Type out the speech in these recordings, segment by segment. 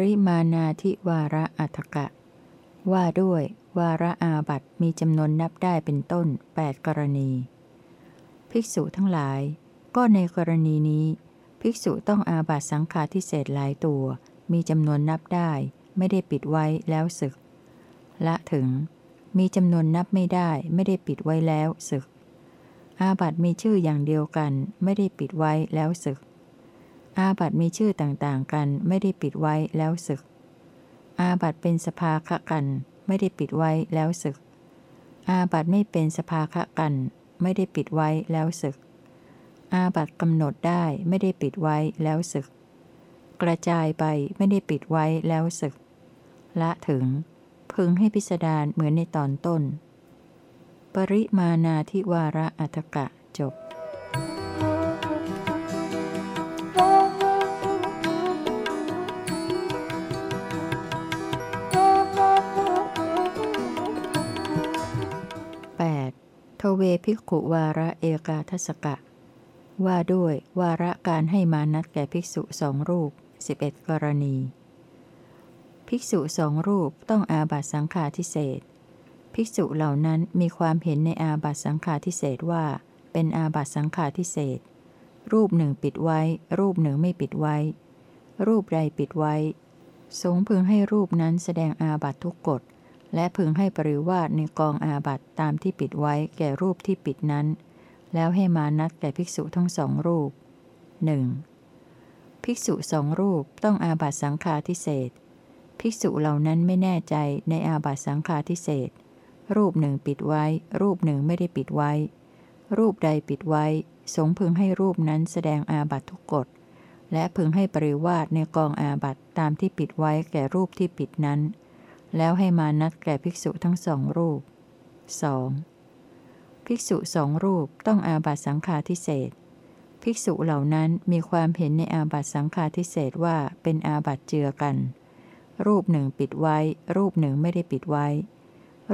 ริมานาธิวาระอัตกะ ว่าด้วย วาระอาบัตมีจำนวนนับได้เป็นต้น 8 กรณี ภิกษุทั้งหลาย ก็ในกรณีนี้ ภิกษุต้องอาบัตสังฆาทิเศษหลายตัว มีจำนวนนับได้ ไม่ได้ปิดไว้แล้วศึก ละถึง มีจำนวนนับไม่ได้ไม่ได้ปิดไว้แล้วศึก อาบัตมีชื่ออย่างเดียวกัน ไม่ได้ปิดไว้แล้วศึก อาบัตมีชื่อต่างๆกันไม่ได้ปิดไว้แล้วศึก อาบัตเป็นสภาคะกัน ไม่ได้ปิดไว้แล้วศึก อาบัตไม่เป็นสภาคะกัน ไม่ได้ปิดไว้แล้วศึก อาบัตกำหนดได้ไม่ได้ปิดไว้แล้วศึก กระจายไปไม่ได้ปิดไว้แล้วศึก ละถึง พึงให้พิสดารเหมือนในตอนต้น ปริมานาทิวาระอัตกะ ทเวภิกขุวาระเอกาทศกะ ว่าด้วยวาระการให้มานัดแก่ภิกษุสองรูป 11 กรณี ภิกษุสองรูปต้องอาบัตสังฆาทิเศษภิกษุเหล่านั้นมีความเห็นในอาบัตสังฆาทิเศษว่า เป็นอาบัตสังฆาทิเศษรูปหนึ่งปิดไว้ รูปหนึ่งไม่ปิดไว้ รูปใดปิดไว้ สงพึงให้รูปนั้นแสดงอาบัตทุกกฎ และพึงให้ปริวาสในกองอาบัตตามที่ปิดไว้แก่รูปที่ปิดนั้น แล้วให้มานัดแก่ภิกษุทั้งสองรูปหนึ่งภิกษุสองรูปต้องอาบัตสังฆาทิเศษภิกษุเหล่านั้นไม่แน่ใจในอาบัตสังฆาทิเศษรูปหนึ่งปิดไว้ รูปหนึ่งไม่ได้ปิดไว้ รูปใดปิดไว้ สงพึงให้รูปนั้นแสดงอาบัตทุกกฎ และพึงให้ปริวาสในกองอาบัตตามที่ปิดไว้แก่รูปที่ปิดนั้น แล้วให้มานัดแก่ภิกษุทั้งสองรูป 2. ภิกษุสองรูปต้องอาบัตสังฆาทิเศษภิกษุเหล่านั้นมีความเห็นในอาบัตสังฆาทิเศษว่าเป็นอาบัตเจือกัน รูปหนึ่งปิดไว้ รูปหนึ่งไม่ได้ปิดไว้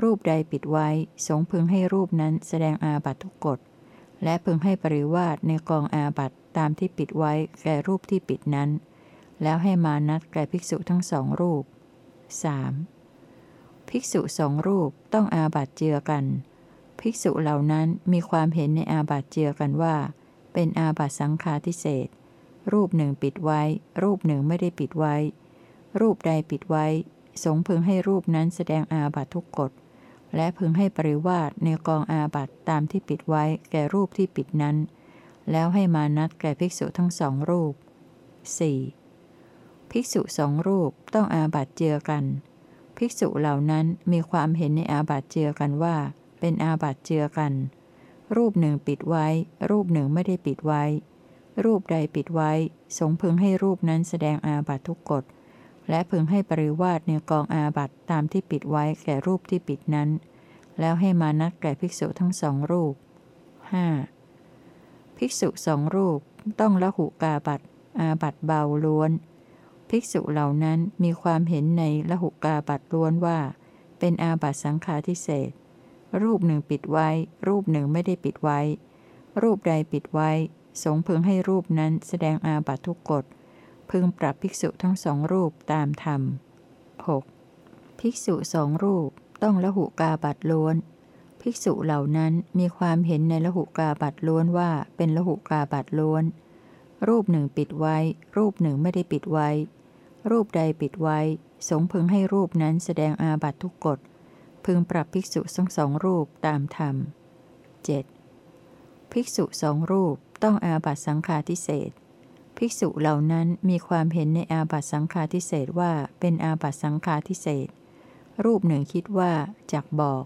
รูปใดปิดไว้ สงพึงให้รูปนั้นแสดงอาบัตทุกกฎ และพึงให้ปริวาสในกองอาบัตตามที่ปิดไว้แก่รูปที่ปิดนั้น แล้วให้มานัดแก่ภิกษุทั้งสองรูป 3. ภิกษุสองรูปต้องอาบัตเจือกัน ภิกษุเหล่านั้นมีความเห็นในอาบัตเจือกันว่า เป็นอาบัตสังฆาทิเศษรูปหนึ่งปิดไว้ รูปหนึ่งไม่ได้ปิดไว้ รูปใดปิดไว้ สงพึงให้รูปนั้นแสดงอาบัตทุกกฎ และพึงให้ปริวาสในกองอาบัตตามที่ปิดไว้ แก่รูปที่ปิดนั้น แล้วให้มานัดแก่ภิกษุทั้งสองรูป 4. ภิกษุสองรูปต้องอาบัตเจือกัน ภิกษุเหล่านั้นมีความเห็นในอาบัติเจือกันว่า เป็นอาบัติเจือกัน รูปหนึ่งปิดไว้ รูปหนึ่งไม่ได้ปิดไว้ รูปใดปิดไว้ สงพึงให้รูปนั้นแสดงอาบัตทุกกฎ และพึงให้ปริวาสในกองอาบัตตามที่ปิดไว้แก่รูปที่ปิดนั้น แล้วให้มานัดแก่ภิกษุทั้งสองรูป 5. ภิกษุสองรูปต้องละหุกาบัตอาบัตเบาล้วน ภิกษุเหล่านั้นมีความเห็นในละหุกาบัตล้วนว่า เป็นอาบัตสังฆาทิเศษรูปหนึ่งปิดไว้ รูปหนึ่งไม่ได้ปิดไว้ รูปใดปิดไว้ สงพึงให้รูปนั้นแสดงอาบัตทุกกฎ พึงปรับภิกษุทั้งสองรูปตามธรรม 6. ภิกษุสองรูปต้องละหุกาบัตล้วน ภิกษุเหล่านั้นมีความเห็นในละหุกาบัตล้วนว่าเป็นละหุกาบัตล้วน รูปหนึ่งปิดไว้ รูปหนึ่งไม่ได้ปิดไว้ รูปใดปิดไว้ สงพึงให้รูปนั้นแสดงอาบัตทุกกฎ พึงปรับภิกษุทั้งสองรูปตามธรรม 7. ภิกษุสองรูปต้องอาบัตสังฆาทิเศษภิกษุเหล่านั้นมีความเห็นในอาบัตสังฆาทิเศษว่าเป็นอาบัตสังฆาทิเศษรูปหนึ่งคิดว่าจักบอก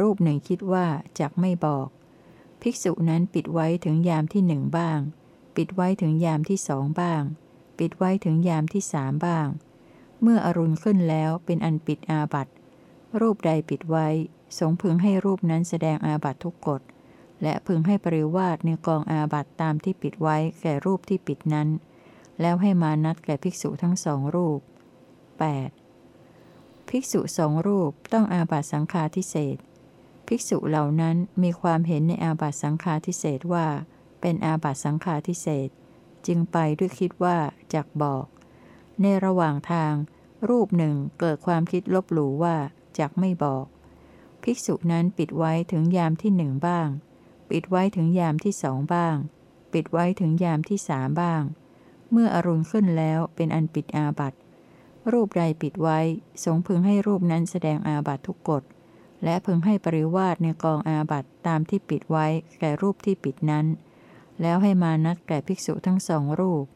รูปหนึ่งคิดว่าจักไม่บอก ภิกษุนั้นปิดไว้ถึงยามที่หนึ่งบ้าง ปิดไว้ถึงยามที่สองบ้าง ปิดไว้ถึงยามที่สามบ้าง เมื่ออรุณขึ้นแล้วเป็นอันปิดอาบัตรูปใดปิดไว้ สงพึงให้รูปนั้นแสดงอาบัตทุกกฎ และพึงให้ปริวาสในกองอาบัตตามที่ปิดไว้แก่รูปที่ปิดนั้น แล้วให้มานัดแก่ภิกษุทั้งสองรูป 8. ภิกษุสองรูปต้องอาบัตสังฆาทิเศษภิกษุเหล่านั้นมีความเห็นในอาบัตสังฆาทิเศษว่า เป็นอาบัตสังฆาทิเศษ จึงไปด้วยคิดว่าจักบอก ในระหว่างทาง รูปหนึ่งเกิดความคิดลบหลู่ว่าจักไม่บอก ภิกษุนั้นปิดไว้ถึงยามที่หนึ่งบ้าง ปิดไว้ถึงยามที่สองบ้าง ปิดไว้ถึงยามที่สามบ้าง เมื่ออรุณขึ้นแล้วเป็นอันปิดอาบัติรูปใดปิดไว้สงพึงให้รูปนั้นแสดงอาบัตทุกกฎ และพึงให้ปริวาสในกองอาบัตตามที่ปิดไว้แก่รูปที่ปิดนั้น แล้วให้มานัดแก่ภิกษุทั้งสองรูป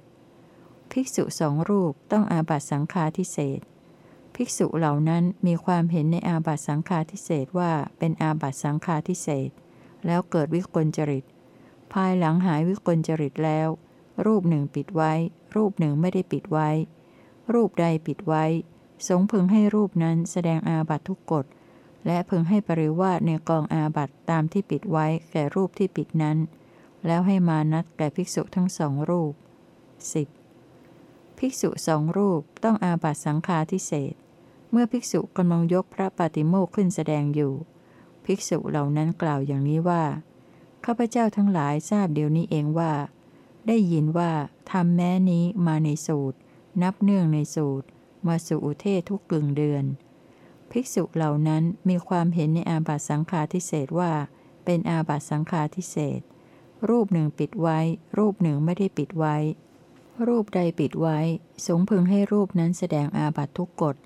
9. ภิกษุสองรูปต้องอาบัตสังฆาทิเศษภิกษุเหล่านั้นมีความเห็นในอาบัตสังฆาทิเศษว่าเป็นอาบัตสังฆาทิเศษแล้วเกิดวิกลจริต ภายหลังหายวิกลจริตแล้ว รูปหนึ่งปิดไว้ รูปหนึ่งไม่ได้ปิดไว้ รูปใดปิดไว้ สงพึงให้รูปนั้นแสดงอาบัตทุกกฎ และพึงให้ปริวาสในกองอาบัตตามที่ปิดไว้แก่รูปที่ปิดนั้น แล้วให้มานัดแก่ภิกษุทั้งสองรูป 10. ภิกษุสองรูปต้องอาบัตสังฆาทิเศษ เมื่อภิกษุกำลังยกพระปฏิโมกขึ้นแสดงอยู่ ภิกษุเหล่านั้นกล่าวอย่างนี้ว่าข้าพเจ้าทั้งหลายทราบเดี๋ยวนี้เองว่า ได้ยินว่าทำแม้นี้มาในสูตร นับเนื่องในสูตร มาสู่อุเทศทุกกลึงเดือน ภิกษุเหล่านั้นมีความเห็นในอาบัตสังฆาทิเศษว่า เป็นอาบัตสังฆาทิเศษรูปหนึ่งปิดไว้ รูปหนึ่งไม่ได้ปิดไว้ รูปใดปิดไว้ สงพึงให้รูปนั้นแสดงอาบัตทุกกฎ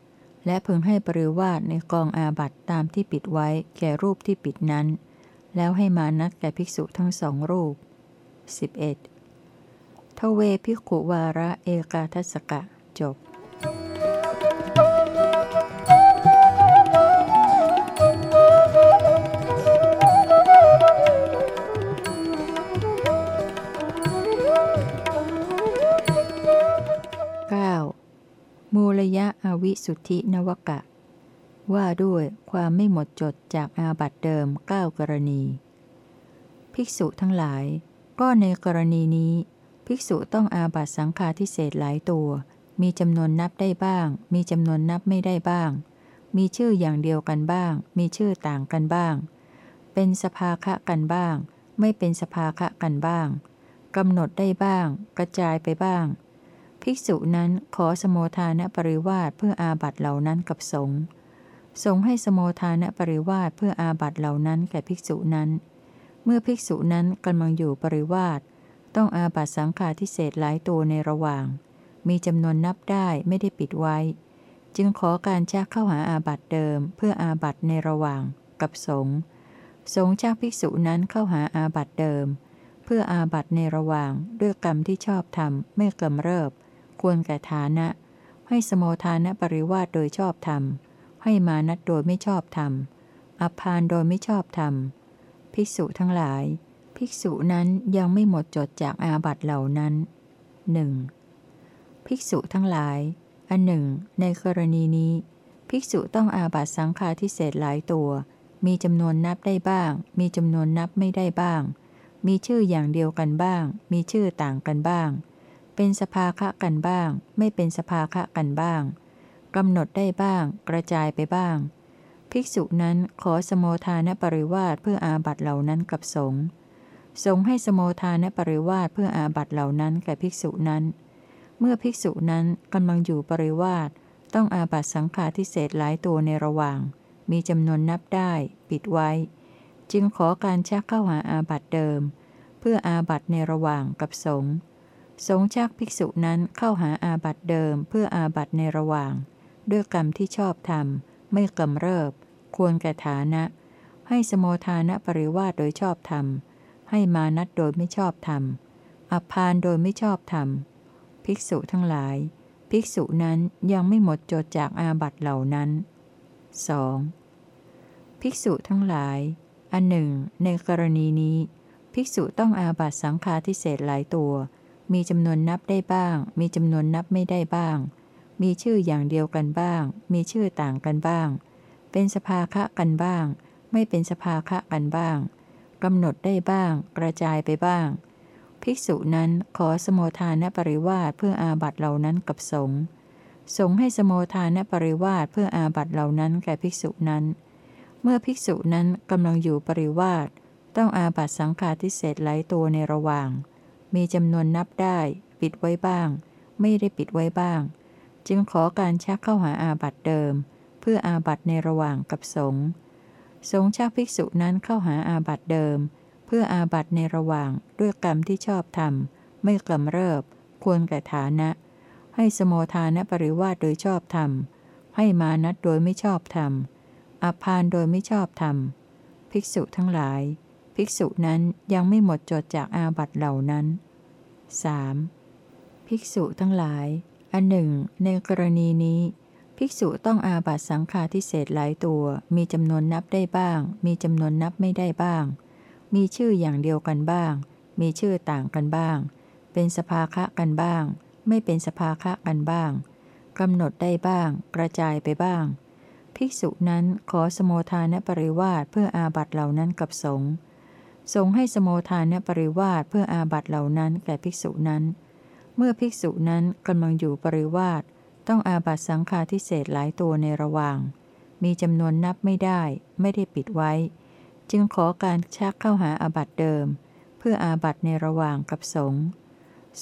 และพึงให้ปริวาสในกองอาบัตตามที่ปิดไว้ แก่รูปที่ปิดนั้น แล้วให้มานัดแก่ภิกษุทั้งสองรูป 11. ทเวภิกขุวาระเอกาทัศกะจบ ลยะอวิสุทธินวกะ ว่าด้วยความไม่หมดจดจากอาบัตเดิม9กรณี ภิกษุทั้งหลาย ก็ในกรณีนี้ ภิกษุต้องอาบัตสังฆาทิเศษหลายตัว มีจำนวนนับได้บ้าง มีจำนวนนับไม่ได้บ้าง มีชื่ออย่างเดียวกันบ้าง มีชื่อต่างกันบ้าง เป็นสภาคะกันบ้าง ไม่เป็นสภาคะกันบ้างกำหนดได้บ้าง กระจายไปบ้าง ภิกษุนั้นขอสโมธานปริวาสเพื่ออาบัตเหล่านั้นกับสงฆ์สงฆ์ให้สโมธานปริวาสเพื่ออาบัตเหล่านั้นแก่ภิกษุนั้น เมื่อภิกษุนั้นกำลังอยู่ปริวาสต้องอาบัตสังฆาทิเศษหลายตัวในระหว่าง มีจำนวนนับได้ไม่ได้ปิดไว้ จึงขอการชักเข้าหาอาบัตเดิม เพื่ออาบัตในระหว่างกับสงฆ์สงฆ์ชักภิกษุนั้นเข้าหาอาบัตเดิม เพื่ออาบัตในระหว่างด้วยกรรมที่ชอบทำไม่กำเริบ ควรแก่ฐานะ ให้สมโมทานะปริวาสโดยชอบธรรม ให้มานัดโดยไม่ชอบธรรมอภานโดยไม่ชอบธรรม ภิกษุทั้งหลาย ภิกษุนั้นยังไม่หมดจดจากอาบัตเหล่านั้นหนึ่งภิกษุทั้งหลาย อันหนึ่ง ในกรณีนี้ ภิกษุต้องอาบัตสังฆาทิเศษหลายตัว มีจำนวนนับได้บ้าง มีจำนวนนับไม่ได้บ้าง มีชื่ออย่างเดียวกันบ้าง มีชื่อต่างกันบ้าง เป็นสภาคะกันบ้าง ไม่เป็นสภาคะกันบ้างกำหนดได้บ้าง กระจายไปบ้าง ภิกษุนั้นขอสมโมทานปริวาสเพื่ออาบัตเหล่านั้นกับสงฆ์สงฆ์ให้สมโมทานปริวาสเพื่ออาบัตเหล่านั้นแก่ภิกษุนั้น เมื่อภิกษุนั้นกำลังอยู่ปริวาสต้องอาบัตสังฆาทิเศษหลายตัวในระหว่าง มีจำนวนนับได้ ปิดไว้ จึงขอการชักเข้าหาอาบัตเดิม เพื่ออาบัตในระหว่างกับสงฆ์ สงชักภิกษุนั้นเข้าหาอาบัตเดิมเพื่ออาบัตในระหว่าง ด้วยกรรมที่ชอบธรรมไม่กำเริบ ควรแก่ฐานะ ให้สมโมทานะปริวาสโดยชอบธรรม ให้มานัดโดยไม่ชอบธรรมอัพานโดยไม่ชอบธรรม ภิกษุทั้งหลาย ภิกษุนั้นยังไม่หมดจดจากอาบัตเหล่านั้น 2. ภิกษุทั้งหลาย อันหนึ่ง ในกรณีนี้ ภิกษุต้องอาบัตสังฆาทิเศษหลายตัว มีจำนวนนับได้บ้าง มีจำนวนนับไม่ได้บ้าง มีชื่ออย่างเดียวกันบ้าง มีชื่อต่างกันบ้าง เป็นสภาคะกันบ้าง ไม่เป็นสภาคะกันบ้างกำหนดได้บ้าง กระจายไปบ้าง ภิกษุนั้นขอสมโมทานปริวาสเพื่ออาบัตเหล่านั้นกับสงฆ์สงฆ์ให้สมโมทานปริวาสเพื่ออาบัตเหล่านั้นแก่ภิกษุนั้น เมื่อภิกษุนั้นกำลังอยู่ปริวาสต้องอาบัตสังฆาทิเศษไหลตัวในระหว่าง มีจำนวนนับได้ ปิดไว้บ้าง ไม่ได้ปิดไว้บ้าง จึงขอการชักเข้าหาอาบัตเดิม เพื่ออาบัตในระหว่างกับสงฆ์สงฆ์ชักภิกษุนั้นเข้าหาอาบัตเดิม เพื่ออาบัตในระหว่างด้วยกรรมที่ชอบทำไม่กำเริบ ควรแก่ฐานะ ให้สมโมทานปริวาสโดยชอบธรรม ให้มานัดโดยไม่ชอบธรรมอภานโดยไม่ชอบธรรม ภิกษุทั้งหลาย ภิกษุนั้นยังไม่หมดจดจากอาบัตเหล่านั้น 3. ภิกษุทั้งหลาย อันหนึ่ง ในกรณีนี้ ภิกษุต้องอาบัตสังฆาทิเศษหลายตัว มีจำนวนนับได้บ้าง มีจำนวนนับไม่ได้บ้าง มีชื่ออย่างเดียวกันบ้าง มีชื่อต่างกันบ้าง เป็นสภาคะกันบ้าง ไม่เป็นสภาคะกันบ้างกำหนดได้บ้าง กระจายไปบ้าง ภิกษุนั้นขอสมโมทานปริวาสเพื่ออาบัตเหล่านั้นกับสงฆ์ สงให้สมโมทานปริวาสเพื่ออาบัตเหล่านั้นแก่ภิกษุนั้น เมื่อภิกษุนั้นกำลังอยู่ปริวาสต้องอาบัตสังฆาทิเศษหลายตัวในระหว่าง มีจำนวนนับไม่ได้ ไม่ได้ปิดไว้ จึงขอการชักเข้าหาอาบัตเดิม เพื่ออาบัตในระหว่างกับสงฆ์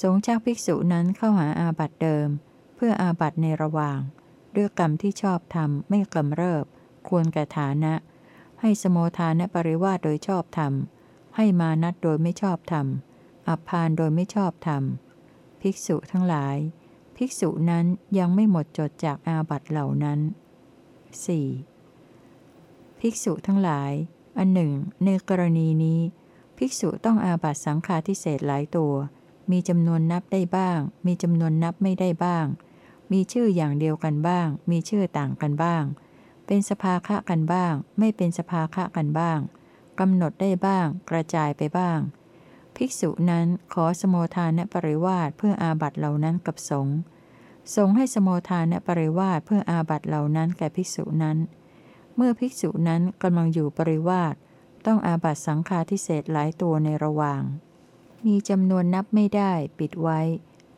สงชักภิกษุนั้นเข้าหาอาบัตเดิม เพื่ออาบัตในระหว่าง ด้วยกรรมที่ชอบทำไม่กำเริบ ควรแก่ฐานะ ให้สมโมทานปริวาสโดยชอบธรรม ให้มานัดโดยไม่ชอบธรรม อัพานโดยไม่ชอบธรรม ภิกษุทั้งหลาย ภิกษุนั้นยังไม่หมดจดจากอาบัตเหล่านั้น 4. ภิกษุทั้งหลาย อันหนึ่ง ในกรณีนี้ ภิกษุต้องอาบัตสังฆาทิเศษหลายตัว มีจำนวนนับได้บ้าง มีจำนวนนับไม่ได้บ้าง มีชื่ออย่างเดียวกันบ้าง มีชื่อต่างกันบ้าง เป็นสภาคะกันบ้าง ไม่เป็นสภาคะกันบ้าง กำหนดได้บ้าง กระจายไปบ้าง ภิกษุนั้นขอสมโมทานปริวาสเพื่ออาบัตเหล่านั้นกับสงฆ์สงฆ์ให้สมโมทานปริวาสเพื่ออาบัตเหล่านั้นแก่ภิกษุนั้น เมื่อภิกษุนั้นกำลังอยู่ปริวาสต้องอาบัตสังฆาทิเศษหลายตัวในระหว่าง มีจำนวนนับไม่ได้ปิดไว้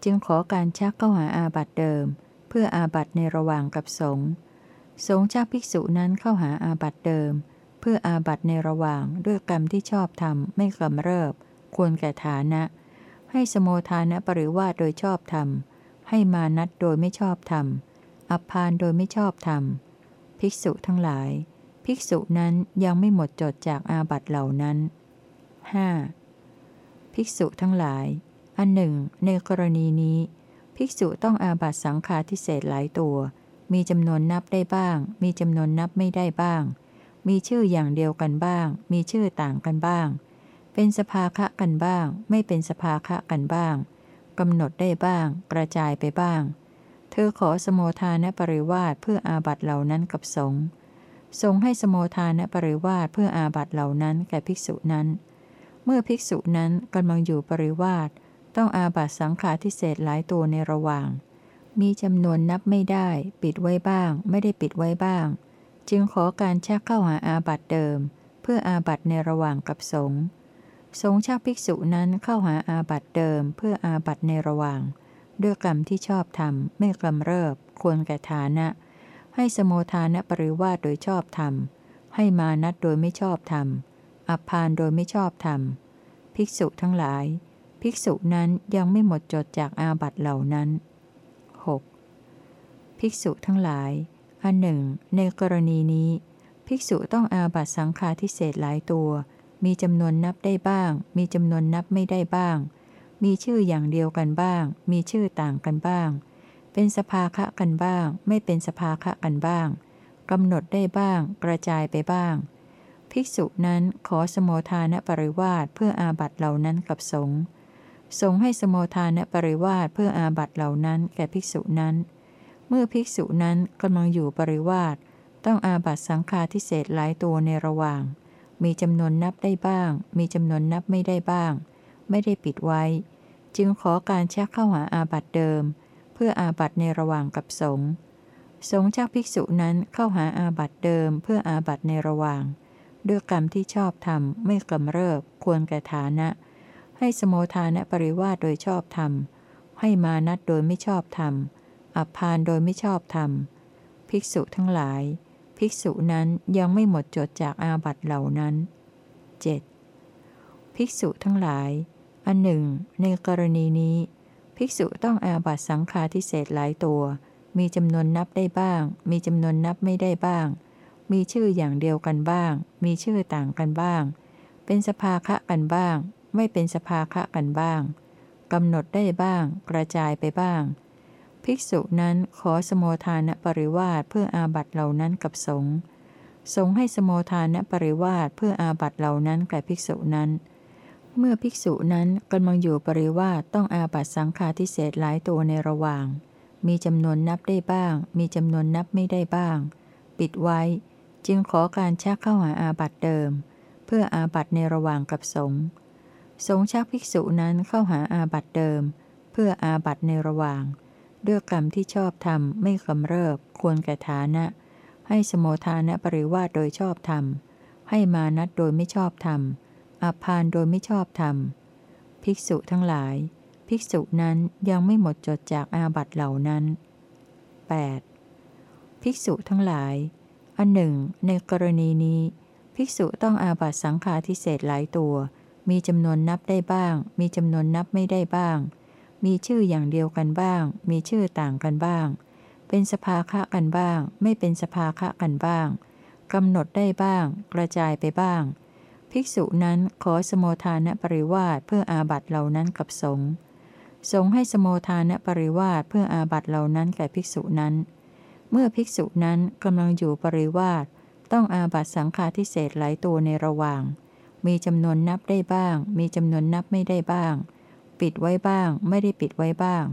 จึงขอการชักเข้าหาอาบัตเดิม เพื่ออาบัตในระหว่างกับสงฆ์สงฆ์ชักภิกษุนั้นเข้าหาอาบัตเดิม เพื่ออาบัตในระหว่างด้วยกรรมที่ชอบทำไม่กำเริบ ควรแก่ฐานะ ให้สโมทานะปริวาสโดยชอบธรรม ให้มานัดโดยไม่ชอบธรรม อัพานโดยไม่ชอบธรรม ภิกษุทั้งหลาย ภิกษุนั้นยังไม่หมดจดจากอาบัตเหล่านั้น 5. ภิกษุทั้งหลาย อันหนึ่ง ในกรณีนี้ ภิกษุต้องอาบัตสังฆาทิเศษหลายตัว มีจำนวนนับได้บ้าง มีจำนวนนับไม่ได้บ้าง มีชื่ออย่างเดียวกันบ้าง มีชื่อต่างกันบ้าง เป็นสภาคะกันบ้าง ไม่เป็นสภาคะกันบ้างกำหนดได้บ้าง กระจายไปบ้าง เธอขอสมโมทานปริวาสเพื่ออาบัตเหล่านั้นกับสงฆ์ทรงให้สมโมทานปริวาสเพื่ออาบัตเหล่านั้นแก่ภิกษุนั้น เมื่อภิกษุนั้นกำลังอยู่ปริวาสต้องอาบัตสังฆาทิเศษหลายตัวในระหว่าง มีจำนวนนับไม่ได้ ปิดไว้บ้าง ไม่ได้ปิดไว้บ้าง จึงขอการชักเข้าหาอาบัตเดิม เพื่ออาบัตในระหว่างกับสงฆ์สงฆ์ชักภิกษุนั้นเข้าหาอาบัตเดิม เพื่ออาบัตในระหว่าง ด้วยกรรมที่ชอบทำไม่กำเริบ ควรแก่ฐานะ ให้สโมทานะปริวาสโดยชอบธรรม ให้มานัดโดยไม่ชอบธรรม อัปพานโดยไม่ชอบธรรม ภิกษุทั้งหลาย ภิกษุนั้นยังไม่หมดจดจากอาบัตเหล่านั้น 6. ภิกษุทั้งหลาย อันหนึ่ง ในกรณีนี้ ภิกษุต้องอาบัตสังฆาทิเศษหลายตัว มีจำนวนนับได้บ้าง มีจำนวนนับไม่ได้บ้าง มีชื่ออย่างเดียวกันบ้าง มีชื่อต่างกันบ้าง เป็นสภาคะกันบ้าง ไม่เป็นสภาคะกันบ้างกำหนดได้บ้าง กระจายไปบ้าง ภิกษุนั้นขอสโมธานปริวาสเพื่ออาบัตเหล่านั้นกับสงฆ์สงฆ์ให้สโมธานปริวาสเพื่ออาบัตเหล่านั้นแก่ภิกษุนั้น เมื่อภิกษุนั้นกำลังอยู่ปริวาสต้องอาบัตสังฆาทิเศษหลายตัวในระหว่าง มีจำนวนนับได้บ้าง มีจำนวนนับไม่ได้บ้าง ไม่ได้ปิดไว้ จึงขอการชักเข้าหาอาบัตเดิม เพื่ออาบัตในระหว่างกับสงฆ์สงฆ์ชักภิกษุนั้นเข้าหาอาบัตเดิม เพื่ออาบัตในระหว่าง ด้วยกรรมที่ชอบทำไม่กำเริบ ควรแก่ฐานะ ให้สมโมทานปริวาสโดยชอบธรรม ให้มานัดโดยไม่ชอบธรรม อัพานโดยไม่ชอบธรรม ภิกษุทั้งหลาย ภิกษุนั้นยังไม่หมดจดจากอาบัตเหล่านั้น 7. ภิกษุทั้งหลาย อันหนึ่ง ในกรณีนี้ภภิกษุต้องอาบัตสังฆาทิเศษหลายตัว มีจำนวนนับได้บ้าง มีจำนวนนับไม่ได้บ้าง มีชื่ออย่างเดียวกันบ้าง มีชื่อต่างกันบ้าง เป็นสภาคะกันบ้าง ไม่เป็นสภาคะกันบ้างกำหนดได้บ้าง กระจายไปบ้าง ภิกษุนั้นขอสมโทานปริวาสเพื่ออาบัตเหล่านั้นกับสงฆ์สงฆ์ให้สมโทานปริวาสเพื่ออาบัตเหล่านั้นแก่ภิกษุนั้น เมื่อภิกษุนั้นกำลังอยู่ปริวาสต้องอาบัตสังฆาทิเศษหลายตัวในระหว่าง มีจำนวนนับได้บ้าง มีจำนวนนับไม่ได้บ้าง ปิดไว้ จึงขอการชักเข้าหาอาบัตเดิม เพื่ออาบัตในระหว่างกับสงฆ์สงชักภิกษุนั้นเข้าหาอาบัตเดิม เพื่ออาบัตในระหว่าง ด้วยกรรมที่ชอบทำไม่กำเริบ ควรแก่ฐานะ ให้สมโมทานะปริวาสโดยชอบธรรม ให้มานัดโดยไม่ชอบธรรมอัพานโดยไม่ชอบธรรม ภิกษุทั้งหลาย ภิกษุนั้นยังไม่หมดจดจากอาบัตเหล่านั้น 8. ภิกษุทั้งหลาย อันหนึ่ง ในกรณีนี้ ภิกษุต้องอาบัตสังฆาทิเศษหลายตัว มีจำนวนนับได้บ้าง มีจำนวนนับไม่ได้บ้าง มีชื่ออย่างเดียวกันบ้าง มีชื่อต่างกันบ้าง เป็นสภาคะกันบ้าง ไม่เป็นสภาคะกันบ้างกำหนดได้บ้าง กระจายไปบ้าง ภิกษุนั้นขอสโมธานปริวาสเพื่ออาบัตเหล่านั้นกับสงฆ์สงฆ์ให้สโมธานปริวาสเพื่ออาบัตเหล่านั้นแก่ภิกษุนั้น เมื่อภิกษุนั้นกำลังอยู่ปริวาสต้องอาบัตสังฆาทิเศษหลายตัวในระหว่าง มีจำนวนนับได้บ้าง มีจำนวนนับไม่ได้บ้าง ปิดไว้บ้าง ไม่ได้ปิดไว้บ้าง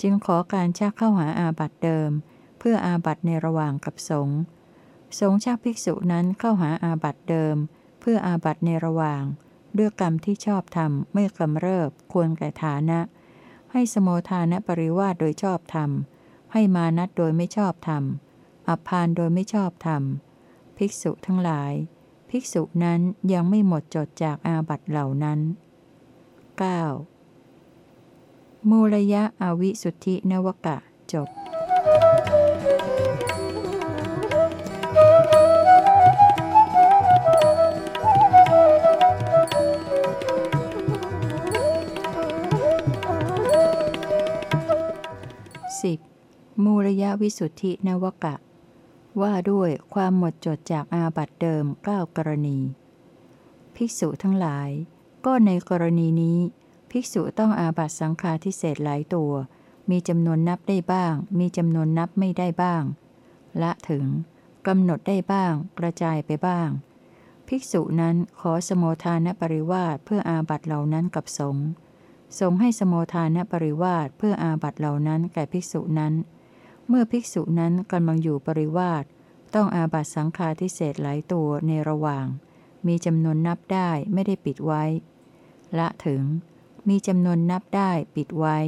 จึงขอการชักเข้าหาอาบัตเดิม เพื่ออาบัตในระหว่างกับสงฆ์สงฆ์ชักภิกษุนั้นเข้าหาอาบัตเดิม เพื่ออาบัตในระหว่างด้วยกรรมที่ชอบทำไม่กำเริบควรแก่ฐานะ ให้สมโมทานะปริวาสโดยชอบธรรม ให้มานัดโดยไม่ชอบธรรม อัพานโดยไม่ชอบธรรม ภิกษุทั้งหลาย ภิกษุนั้นยังไม่หมดจดจากอาบัตเหล่านั้น 9. มูลยะอวิสุทธินวกะ จบสิบมูลยะวิสุทธินวกะ ว่าด้วยความหมดจดจากอาบัตเดิมเก้ากรณี ภิกษุทั้งหลาย ก็ในกรณีนี้ ภิกษุต้องอาบัตสังฆาทิเศษหลายตัว มีจำนวนนับได้บ้าง มีจำนวนนับไม่ได้บ้าง ละถึงกำหนดได้บ้าง กระจายไปบ้าง ภิกษุนั้นขอสมโมทานปริวาสเพื่ออาบัตเหล่านั้นกับสงฆ์สงให้สมโมทานปริวาสเพื่ออาบัตเหล่านั้นแก่ภิกษุนั้น เมื่อภิกษุนั้นกำลังอยู่ปริวาสต้องอาบัตสังฆาทิเศษหลายตัวในระหว่าง มีจำนวนนับได้ไม่ได้ปิดไว้ ละถึง มีจำนวนนับได้ปิดไว้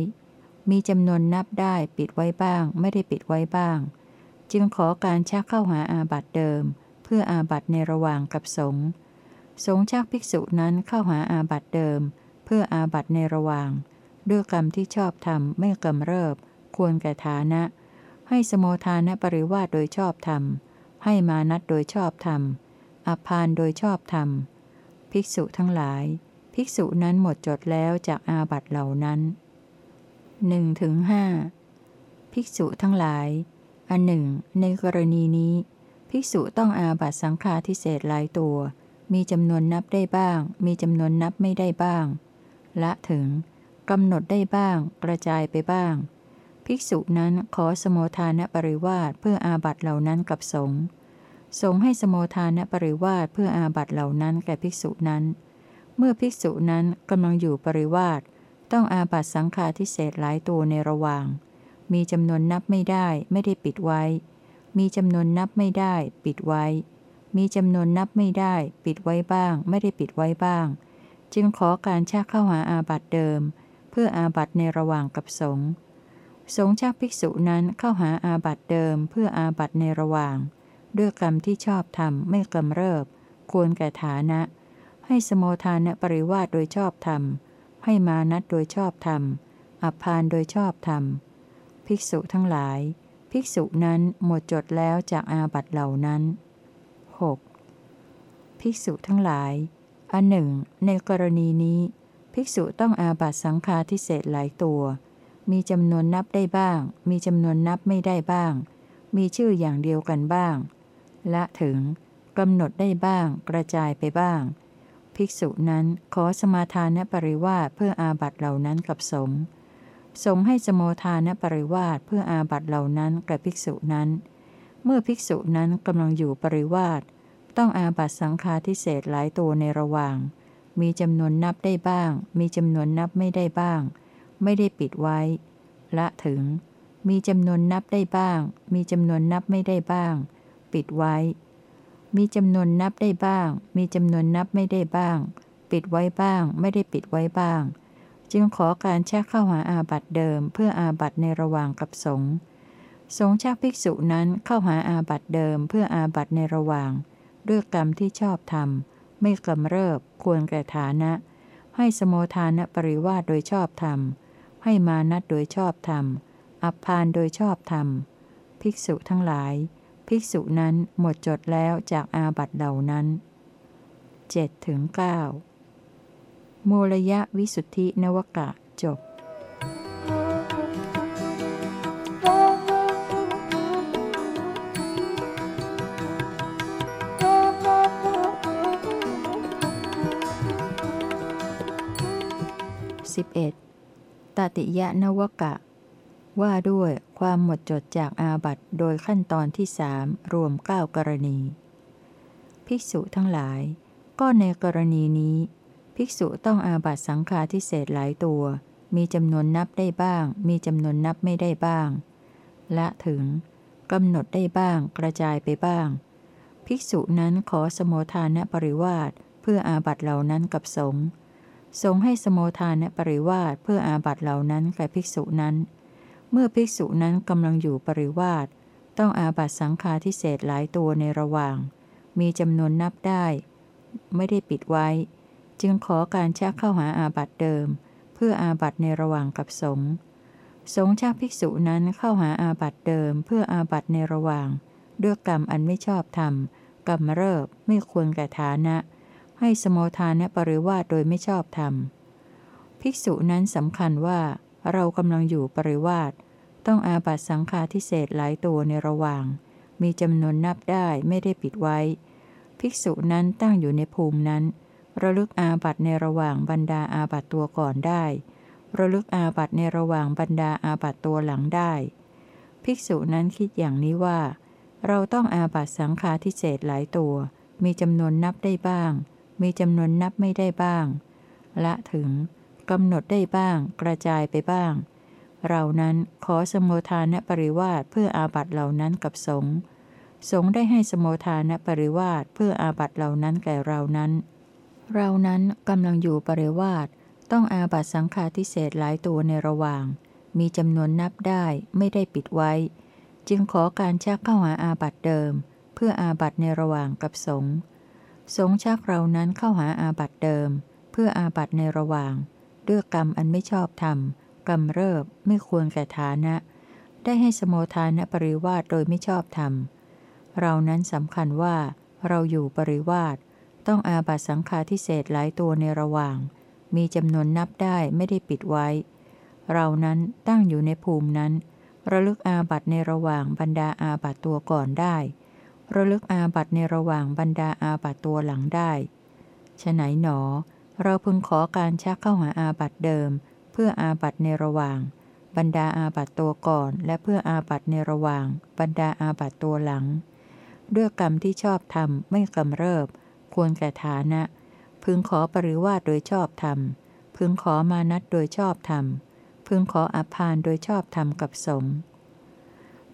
มีจำนวนนับได้ปิดไว้บ้าง ไม่ได้ปิดไว้บ้าง จึงขอการชักเข้าหาอาบัตเดิม เพื่ออาบัตในระหว่างกับสงฆ์สงชักภิกษุนั้นเข้าหาอาบัตเดิม เพื่ออาบัตในระหว่าง ด้วยกรรมที่ชอบทำไม่กำเริบ ควรแก่ฐานะ ให้สมโมทานปริวาสโดยชอบธรรม ให้มานัดโดยชอบธรรมอภานโดยชอบธรรม ภิกษุทั้งหลาย ภิกษุนั้นหมดจดแล้วจากอาบัตเหล่านั้นหนึ่งถึงห้าภิกษุทั้งหลาย อันหนึ่ง ในกรณีนี้ ภิกษุต้องอาบัตสังฆาทิเศษหลายตัว มีจำนวนนับได้บ้าง มีจำนวนนับไม่ได้บ้าง ละถึงกำหนดได้บ้าง กระจายไปบ้าง ภิกษุนั้นขอสมโมทานปริวาสเพื่ออาบัตเหล่านั้นกับสงฆ์สงฆ์ให้สมโมทานปริวาสเพื่ออาบัตเหล่านั้นแก่ภิกษุนั้น เมื่อภิกษุนั้นกำลังอยู่ปริวาสต้องอาบัตสังฆาทิเศษหลายตัวในระหว่าง มีจำนวนนับไม่ได้ไม่ได้ปิดไว้ มีจำนวนนับไม่ได้ปิดไว้ มีจำนวนนับไม่ได้ปิดไว้บ้าง ไม่ได้ปิดไว้บ้าง จึงขอการชักเข้าหาอาบัตเดิม เพื่ออาบัตในระหว่างกับสงฆ์สงฆ์ชักภิกษุนั้นเข้าหาอาบัตเดิม เพื่ออาบัตในระหว่าง ด้วยกรรมที่ชอบธรรมไม่กำเริบ ควรแก่ฐานะ ให้สโมธานปริวาสโดยชอบธรรม ให้มานัตโดยชอบธรรม อัพภานโดยชอบธรรม ภิกษุทั้งหลาย ภิกษุนั้นหมดจดแล้วจากอาบัตเหล่านั้น 6. ภิกษุทั้งหลาย อันหนึ่ง ในกรณีนี้ ภิกษุต้องอาบัตสังฆาทิเศษหลายตัว มีจำนวนนับได้บ้าง มีจำนวนนับไม่ได้บ้าง มีชื่ออย่างเดียวกันบ้าง ละถึงกำหนดได้บ้าง กระจายไปบ้าง ภิกษุนั้นขอสมาทานปริวาสเพื่ออาบัตเหล่านั้นกับสงฆ์สงฆ์ให้สมทานปริวาสเพื่ออาบัตเหล่านั้นแก่ภิกษุนั้น เมื่อภิกษุนั้นกำลังอยู่ปริวาสต้องอาบัตสังฆาทิเศษหลายตัวในระหว่าง มีจำนวนนับได้บ้าง มีจำนวนนับไม่ได้บ้าง ไม่ได้ปิดไว้ ละถึง มีจำนวนนับได้บ้าง มีจำนวนนับไม่ได้บ้าง ปิดไว้ มีจำนวนนับได้บ้าง มีจำนวนนับไม่ได้บ้าง ปิดไว้บ้าง ไม่ได้ปิดไว้บ้าง จึงขอการชักเข้าหาอาบัตเดิม เพื่ออาบัตในระหว่างกับสงฆ์สงฆ์ชักภิกษุนั้นเข้าหาอาบัตเดิม เพื่ออาบัตในระหว่าง ด้วยกรรมที่ชอบทำไม่กำเริบ ควรแก่ฐานะ ให้สโมทานปริวาสโดยชอบธรรม ให้มานัดโดยชอบธรรม อัปพานโดยชอบธรรม ภิกษุทั้งหลาย ภิกษุนั้นหมดจดแล้วจากอาบัตเหล่านั้น7ถึง9มูลยะวิสุทธินวกะจบ 11. ตติยะนวกะ ว่าด้วยความหมดจดจากอาบัตโดยขั้นตอนที่สามรวม 9 กรณี ภิกษุทั้งหลาย ก็ในกรณีนี้ ภิกษุต้องอาบัตสังฆาทิเศษหลายตัว มีจำนวนนับได้บ้าง มีจำนวนนับไม่ได้บ้าง ละถึงกำหนดได้บ้าง กระจายไปบ้าง ภิกษุนั้นขอสมโมทานปริวาสเพื่ออาบัตเหล่านั้นกับสงฆ์ทรงให้สมโมทานปริวาสเพื่ออาบัตเหล่านั้นแก่ภิกษุนั้น เมื่อภิกษุนั้นกำลังอยู่ปริวาสต้องอาบัตสังฆาทิเศษหลายตัวในระหว่าง มีจำนวนนับได้ ไม่ได้ปิดไว้ จึงขอการชักเข้าหาอาบัตเดิม เพื่ออาบัตในระหว่างกับสงฆ์สงฆ์ชักภิกษุนั้นเข้าหาอาบัตเดิม เพื่ออาบัตในระหว่าง ด้วยกรรมอันไม่ชอบธรรมกรรมเริบไม่ควรแก่ฐานะ ให้สมโมทานปริวาสโดยไม่ชอบธรรมภิกษุนั้นสำคัญว่า เรากำลังอยู่ปริวาสต้องอาบัตสังฆาทิเศษหลายตัวในระหว่าง มีจำนวนนับได้ไม่ได้ปิดไว้ ภิกษุนั้นตั้งอยู่ในภูมินั้น ระลึกอาบัตในระหว่างบรรดาอาบัตตัวก่อนได้ ระลึกอาบัตในระหว่างบรรดาอาบัตตัวหลังได้ ภิกษุนั้นคิดอย่างนี้ว่า เราต้องอาบัตสังฆาทิเศษหลายตัว มีจำนวนนับได้บ้าง มีจำนวนนับไม่ได้บ้าง ละถึง กำหนดได้บ้าง กระจายไปบ้าง เรานั้นขอสโมธานปริวาสเพื่ออาบัตเหล่านั้นกับสงฆ์สงฆ์ได้ให้สโมธานปริวาสเพื่ออาบัตเหล่านั้นแก่เรานั้น เรานั้นกำลังอยู่ปริวาสต้องอาบัตสังฆาทิเศษหลายตัวในระหว่าง มีจำนวนนับได้ไม่ได้ปิดไว้ จึงขอการชักเข้าหาอาบัตเดิม เพื่ออาบัตในระหว่างกับสงฆ์สงฆ์ชักเรานั้นเข้าหาอาบัตเดิม เพื่ออาบัตในระหว่าง ด้วยกรรมอันไม่ชอบธรรมกรรมเริบไม่ควรแก่ฐานะ ได้ให้สมโทานปริวาสโดยไม่ชอบธรรม เรานั้นสำคัญว่า เราอยู่ปริวาสต้องอาบัตสังฆาทิเศษหลายตัวในระหว่าง มีจำนวนนับได้ไม่ได้ปิดไว้ เรานั้นตั้งอยู่ในภูมินั้น ระลึกอาบัตในระหว่างบรรดาอาบัตตัวก่อนได้ ระลึกอาบัตในระหว่างบรรดาอาบัตตัวหลังได้ฉไหนหนอ เราพึงขอการชักเข้าหาอาบัตเดิม เพื่ออาบัตในระหว่าง บรรดาอาบัตตัวก่อน และเพื่ออาบัตในระหว่าง บรรดาอาบัตตัวหลัง ด้วยกรรมที่ชอบทำไม่กำเริบ ควรแก่ฐานะ พึงขอปริวาสโดยชอบธรรม พึงขอมานัดโดยชอบธรรม พึงขออภานโดยชอบธรรมกับสงฆ์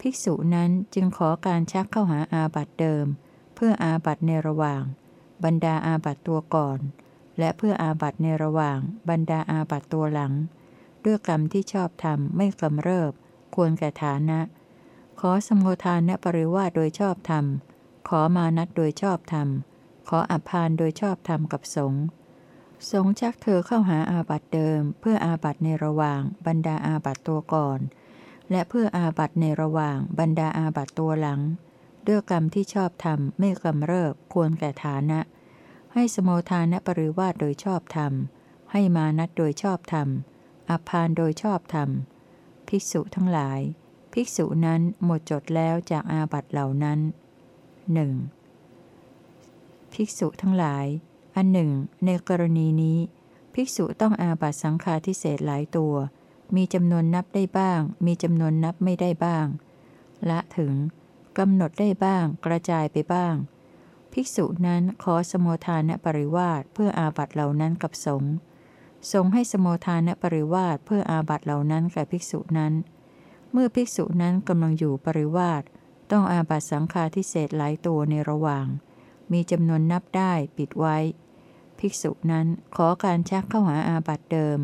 ภิกษุนั้นจึงขอการชักเข้าหาอาบัตเดิม เพื่ออาบัตในระหว่าง บรรดาอาบัตตัวก่อน และเพื่ออาบัตในระหว่างบรรดาอาบัตตัวหลัง ด้วยกรรมที่ชอบทำไม่กำเริบ ควรแก่ฐานะ ขอสมโภทานปริวาโดยชอบธรรม ขอมานัดโดยชอบธรรม ขออัพานโดยชอบธรรมกับสงฆ์สงชักเธอเข้าหาอาบัตเดิม เพื่ออาบัตในระหว่างบรรดาอาบัตตัวก่อน และเพื่ออาบัตในระหว่างบรรดาอาบัตตัวหลัง ด้วยกรรมที่ชอบทำไม่กำเริบควรแก่ฐานะ ให้สมโทานปริวาสโดยชอบธรรม ให้มานัดโดยชอบธรรมอภานโดยชอบธรรม ภิกษุทั้งหลาย ภิกษุนั้นหมดจดแล้วจากอาบัตเหล่านั้นหนึ่งภิกษุทั้งหลาย อันหนึ่ง ในกรณีนี้ ภิกษุต้องอาบัตสังฆาทิเศษหลายตัว มีจำนวนนับได้บ้าง มีจำนวนนับไม่ได้บ้าง ละถึงกำหนดได้บ้าง กระจายไปบ้าง ภิกษุนั้นขอสโมธานปริวาสเพื่ออาบัตเหล่านั้นกับสงฆ์สงฆ์ให้สโมธานปริวาสเพื่ออาบัตเหล่านั้นแก่ภิกษุนั้น เมื่อภิกษุนั้นกำลังอยู่ปริวาสต้องอาบัตสังฆาทิเศษหลายตัวในระหว่าง มีจำนวนนับได้ปิดไว้ ภิกษุนั้นขอการชักเข้าหาอาบัตเดิม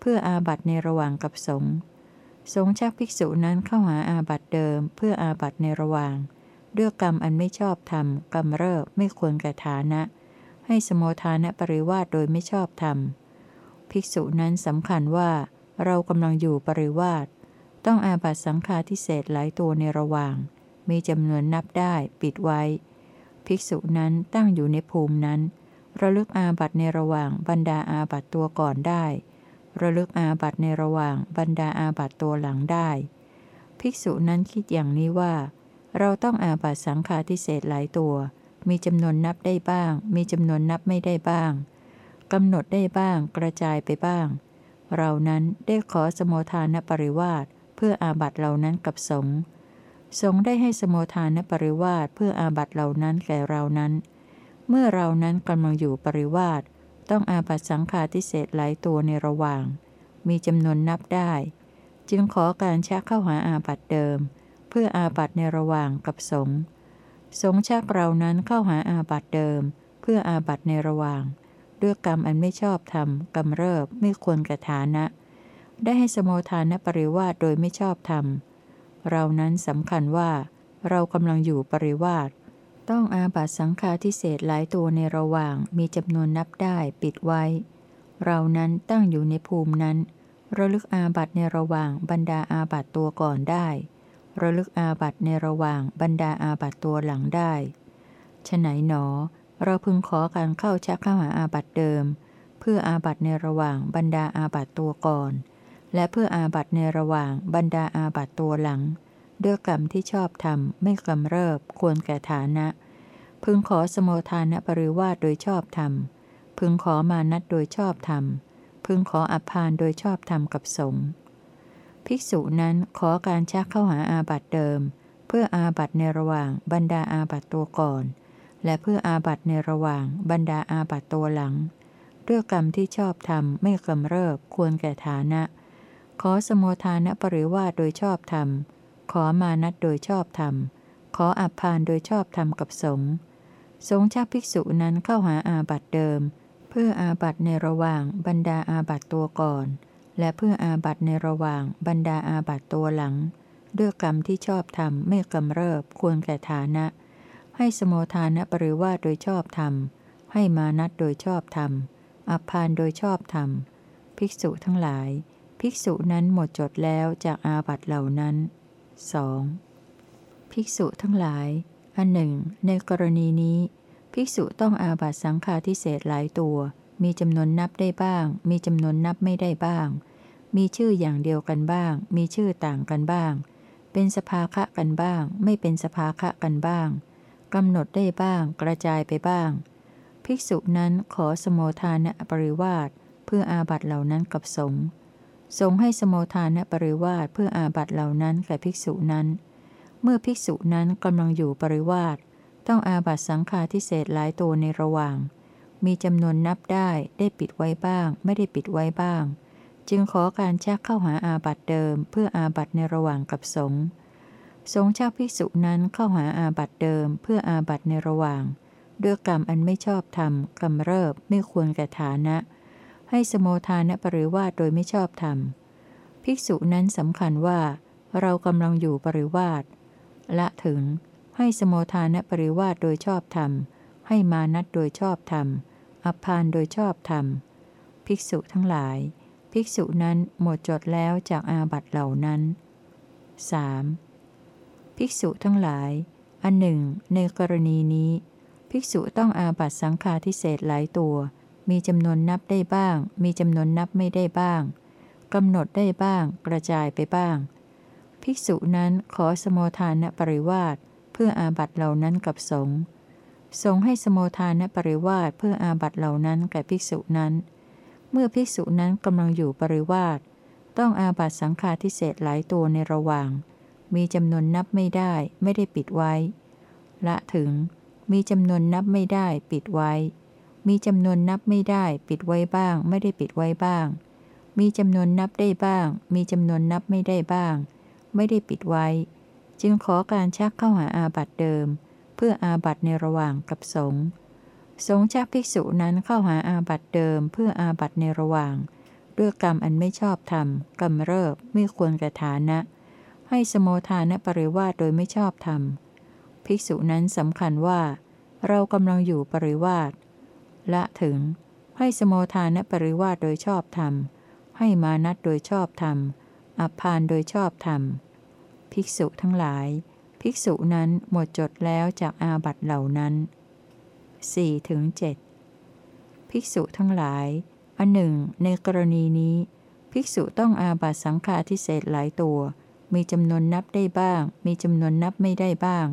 เพื่ออาบัตในระหว่างกับสงฆ์สงชักภิกษุนั้นเข้าหาอาบัตเดิม เพื่ออาบัตในระหว่าง ด้วยกรรมอันไม่ชอบธรรมกรรมเริบไม่ควรกระฐานะ ให้สมทานะปริวาสโดยไม่ชอบธรรม ภิกษุนั้นสำคัญว่า เรากำลังอยู่ปริวาสต้องอาบัตสังฆาทิเศษหลายตัวในระหว่าง มีจำนวนนับได้ปิดไว้ ภิกษุนั้นตั้งอยู่ในภูมินั้น ระลึกอาบัตในระหว่างบรรดาอาบัตตัวก่อนได้ ระลึกอาบัตในระหว่างบรรดาอาบัตตัวหลังได้ ภิกษุนั้นคิดอย่างนี้ว่า เราต้องอาบัตสังฆาทิเศษหลายตัว มีจำนวนนับได้บ้าง มีจำนวนนับไม่ได้บ้างกำหนดได้บ้างกระจายไปบ้าง เรานั้นได้ขอสมโมทานปริวาสเพื่ออาบัตเหล่านั้นกับสงฆ์สงฆ์ได้ให้สมโมทานปริวาสเพื่ออาบัตเหล่านั้นแก่เรานั้น เมื่อเรานั้นกำลังอยู่ปริวาสต้องอาบัตสังฆาทิเศษหลายตัวในระหว่าง มีจำนวนนับได้ จึงขอการชักเข้าหาอาบัตเดิม เพื่ออาบัตในระหว่างกับสงสงชักเรานั้นเข้าหาอาบัตเดิม เพื่ออาบัตในระหว่าง ด้วยกรรมอันไม่ชอบธรรมกำเริบไม่ควรกระฐานะ ได้ให้สมโมทานปริวาสโดยไม่ชอบธรรมเรานั้นสำคัญว่า เรากำลังอยู่ปริวาสต้องอาบัตสังฆาทิเศษหลายตัวในระหว่างมีจำนวนนับได้ปิดไว้ เรานั้นตั้งอยู่ในภูมินั้น ระลึกอาบัตในระหว่างบรรดาอาบัตตัวก่อนได้ ระลึกอาบัตในระหว่างบรรดาอาบัตตัวหลังได้ฉไหนหนอ เราพึงขอการเข้าชักเข้าหาอาบัตเดิม เพื่ออาบัตในระหว่างบรรดาอาบัตตัวก่อน และเพื่ออาบัตในระหว่างบรรดาอาบัตตัวหลัง ด้วยกรรมที่ชอบทำไม่กำเริบควรแก่ฐานะ พึงขอสมทานปริวาสโดยชอบธรรม พึงขอมานัดโดยชอบธรรม พึงขออภานโดยชอบธรรมกับสงฆ์ ภิกษุนั้นขอการชักเข้าหาอาบัตเดิม เพื่ออาบัตในระหว่างบรรดาอาบัตตัวก่อน และเพื่ออาบัตในระหว่างบรรดาอาบัตตัวหลัง ด้วยกรรมที่ชอบธรรมไม่กำเริบควรแก่ฐานะ ขอสมุทานะปริวาโดยชอบธรรม ขอมานัดโดยชอบธรรม ขออัพานโดยชอบธรรมกับสงฆ์สงฆ์ชักภิกษุนั้นเข้าหาอาบัตเดิม เพื่ออาบัตในระหว่างบรรดาอาบัตตัวก่อน และเพื่ออาบัตในระหว่างบรรดาอาบัตตัวหลัง ด้วยกรรมที่ชอบธรรมไม่กำเริบควรแก่ฐานะ ให้สมโทานะปริวาโดยชอบธรรม ให้มานัดโดยชอบธรรมอัพานโดยชอบธรรม ภิกษุทั้งหลาย ภิกษุนั้นหมดจดแล้วจากอาบัตเหล่านั้นสองภิกษุทั้งหลาย อันหนึ่ง ในกรณีนี้ ภิกษุต้องอาบัตสังฆาทิเศษหลายตัว มีจำนวนนับได้บ้าง มีจำนวนนับไม่ได้บ้าง มีชื่ออย่างเดียวกันบ้าง มีชื่อต่างกันบ้าง เป็นสภาคะกันบ้าง ไม่เป็นสภาคะกันบ้างกำหนดได้บ้าง กระจายไปบ้าง ภิกษุนั้นขอสมโมทานะปริวาสเพื่ออาบัตเหล่านั้นกับสงฆ์สงให้สมโมทานะปริวาสเพื่ออาบัตเหล่านั้นแก่ภิกษุนั้น เมื่อภิกษุนั้นกำลังอยู่ปริวาสต้องอาบัตสังฆาทิเศษหลายตัวในระหว่าง มีจำนวนนับได้ได้ปิดไว้บ้าง ไม่ได้ปิดไว้บ้าง จึงขอการชักเข้าหาอาบัตเดิม เพื่ออาบัตในระหว่างกับสงฆ์สงฆ์ชักภิกษุนั้นเข้าหาอาบัตเดิม เพื่ออาบัตในระหว่าง ด้วยกรรมอันไม่ชอบธรรมกำเริบไม่ควรแก่ฐานะ ให้สมโมทานปริวาสโดยไม่ชอบธรรมภิกษุนั้นสำคัญว่า เรากำลังอยู่ปริวาสละถึง ให้สมโมทานปริวาสโดยชอบธรรมให้มานัดโดยชอบธรรม อัพานโดยชอบธรรม ภิกษุทั้งหลาย ภิกษุนั้นหมดจดแล้วจากอาบัตเหล่านั้น 3. ภิกษุทั้งหลาย อันหนึ่ง ในกรณีนี้ ภิกษุต้องอาบัตสังฆาทิเศษหลายตัว มีจำนวนนับได้บ้าง มีจำนวนนับไม่ได้บ้างกำหนดได้บ้าง กระจายไปบ้าง ภิกษุนั้นขอสมโมทานปริวาสเพื่ออาบัตเหล่านั้นกับสงฆ์ สงให้สมโมทานปริวาสเพื่ออาบัตเหล่านั้นแก่ภิกษุนั้น เมื่อภิกษุนั้นกำลังอยู่ปริวาสต้องอาบัตสังฆาทิเศษหลายตัวในระหว่าง มีจำนวนนับไม่ได้ไม่ได้ปิดไว้ ละถึง มีจำนวนนับไม่ได้ปิดไว้ มีจำนวนนับไม่ได้ปิดไว้บ้าง ไม่ได้ปิดไว้บ้าง มีจำนวนนับได้บ้าง มีจำนวนนับไม่ได้บ้าง ไม่ได้ปิดไว้ จึงขอการชักเข้าหาอาบัตเดิม พื่ออาบัตในระหว่างกับสงฆ์สงฆ์ชักภิกษุนั้นเข้าหาอาบัตเดิมเพื่ออาบัตในระหว่าง ด้วยกรรมอันไม่ชอบธรรมกรรมเริบไม่ควรกระฐานะ ให้สมโมทานปริวาสโดยไม่ชอบธรรมภิกษุนั้นสำคัญว่า เรากำลังอยู่ปริวาสละถึง ให้สมโมทานปริวาสโดยชอบธรรม ให้มานัดโดยชอบธรรม อัพานโดยชอบธรรม ภิกษุทั้งหลาย ภิกษุนั้นหมดจดแล้วจากอาบัตเหล่านั้น4-7ถึงภิกษุทั้งหลาย อันหนึ่ง ในกรณีนี้ ภิกษุต้องอาบัตสังฆาทิเศษหลายตัว มีจำนวนนับได้บ้าง มีจำนวนนับไม่ได้บ้าง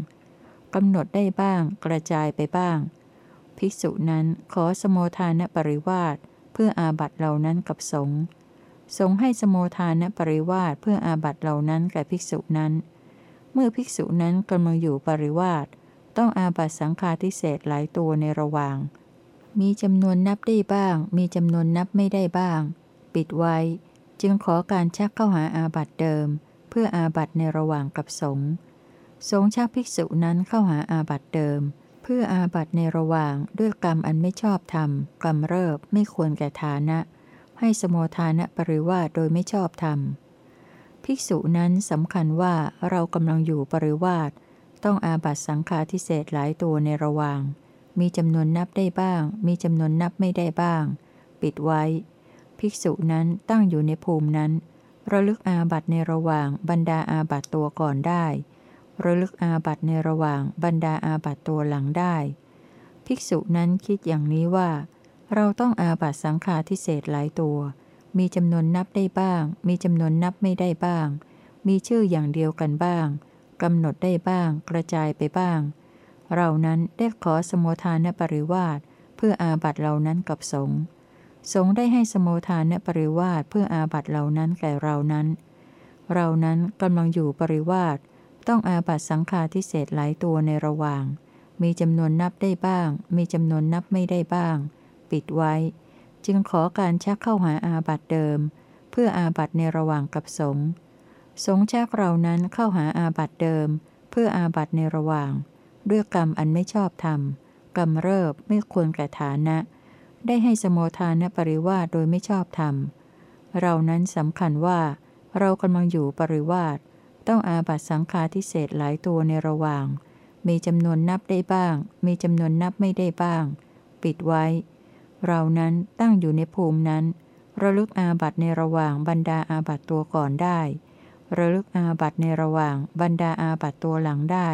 กำหนดได้บ้าง กระจายไปบ้าง ภิกษุนั้นขอสโมธานปริวาสเพื่ออาบัตเหล่านั้นกับสงฆ์สงฆ์ให้สโมธานปริวาสเพื่ออาบัตเหล่านั้นแก่ภิกษุนั้น เมื่อภิกษุนั้นกำลังอยู่ปริวาสต้องอาบัตสังฆาทิเศษหลายตัวในระหว่าง มีจำนวนนับได้บ้าง มีจำนวนนับไม่ได้บ้าง ปิดไว้ จึงขอการชักเข้าหาอาบัตเดิม เพื่ออาบัตในระหว่างกับสงฆ์สงชักภิกษุนั้นเข้าหาอาบัตเดิม เพื่ออาบัตในระหว่างด้วยกรรมอันไม่ชอบธรรมกรรมเริบไม่ควรแก่ฐานะ ให้สมโทานะปริวาโดยไม่ชอบธรรม ภิกษุนั้นสำคัญว่าเรากำลังอยู่ปริวาสต้องอาบัตสังฆาทิเศษหลายตัวในระหว่าง มีจำนวนนับได้บ้าง มีจำนวนนับไม่ได้บ้าง ปิดไว้ ภิกษุนั้นตั้งอยู่ในภูมินั้น ระลึกอาบัตในระหว่างบรรดาอาบัตตัวก่อนได้ ระลึกอาบัตในระหว่างบรรดาอาบัตตัวหลังได้ ภิกษุนั้นคิดอย่างนี้ว่า เราต้องอาบัตสังฆาทิเศษหลายตัว มีจำนวนนับได้บ้าง มีจำนวนนับไม่ได้บ้าง มีชื่ออย่างเดียวกันบ้างกำหนดได้บ้าง กระจายไปบ้าง เรานั้นได้ขอสมุทานปริวาสเพื่ออาบัตเหล่านั้นกับสงฆ์สงฆ์ได้ให้สมุทานปริวาสเพื่ออาบัตเหล่านั้นแก่เรานั้น เรานั้นกำลังอยู่ปริวาสต้องอาบัตสังฆาทิเศษหลายตัวในระหว่าง มีจำนวนนับได้บ้าง มีจำนวนนับไม่ได้บ้าง ปิดไว้ จึงขอการชักเข้าหาอาบัตเดิม เพื่ออาบัตในระหว่างกับสงสงชักเรานั้นเข้าหาอาบัตเดิม เพื่ออาบัตในระหว่าง ด้วยกรรมอันไม่ชอบธรรมกรรมเริบไม่ควรแก่ฐานะ ได้ให้สมโมทานปริวาสโดยไม่ชอบธรรม เรานั้นสำคัญว่า เรากำลังอยู่ปริวาสต้องอาบัตสังฆาทิเศษหลายตัวในระหว่าง มีจำนวนนับได้บ้าง มีจำนวนนับไม่ได้บ้าง ปิดไว้ เรานั้นตั้งอยู่ในภูมินั้น ระลึกอาบัตในระหว่างบรรดาอาบัตตัวก่อนได้ ระลึกอาบัตในระหว่างบรรดาอาบัตตัวหลังได้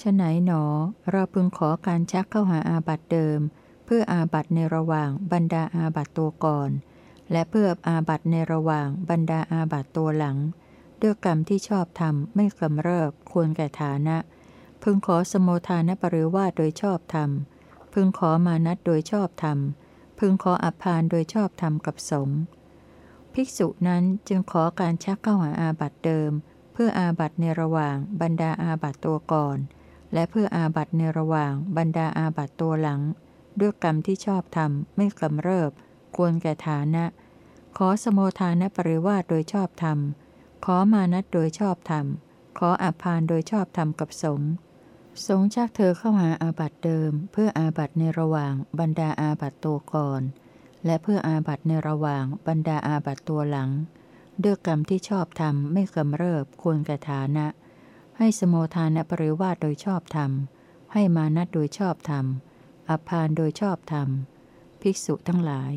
ฉไหนหนอ เราพึงขอการชักเข้าหาอาบัตเดิม เพื่ออาบัตในระหว่างบรรดาอาบัตตัวก่อน และเพื่ออาบัตในระหว่างบรรดาอาบัตตัวหลัง ด้วยกรรมที่ชอบทำไม่กำเริบควรแก่ฐานะ พึงขอสมโมทานปริวาโดยชอบธรรม พึงขอมานัดโดยชอบธรรม พึงขออัพานโดยชอบธรรมกับสงฆ์ภิกษุนั้นจึงขอการชักเข้าหาอาบัตเดิม เพื่ออาบัตในระหว่างบรรดาอาบัตตัวก่อน และเพื่ออาบัตในระหว่างบรรดาอาบัตตัวหลัง ด้วยกรรมที่ชอบทำไม่กำเริบ ควรแก่ฐานะ ขอสมโมทานปริวาสโดยชอบธรรม ขอมานัดโดยชอบธรรม ขออัพานโดยชอบธรรมกับสงฆ์ สงฆ์ชักเธอเข้าหาอาบัตเดิม เพื่ออาบัตในระหว่างบรรดาอาบัตตัวก่อน และเพื่ออาบัตในระหว่างบรรดาอาบัตตัวหลังด้วยกรรมที่ชอบธรรมไม่กำเริบควรแก่ฐานะ ให้สมโภทานปริวาสโดยชอบธรรม ให้มานัดโดยชอบธรรมอัพานโดยชอบธรรม ภิกษุทั้งหลาย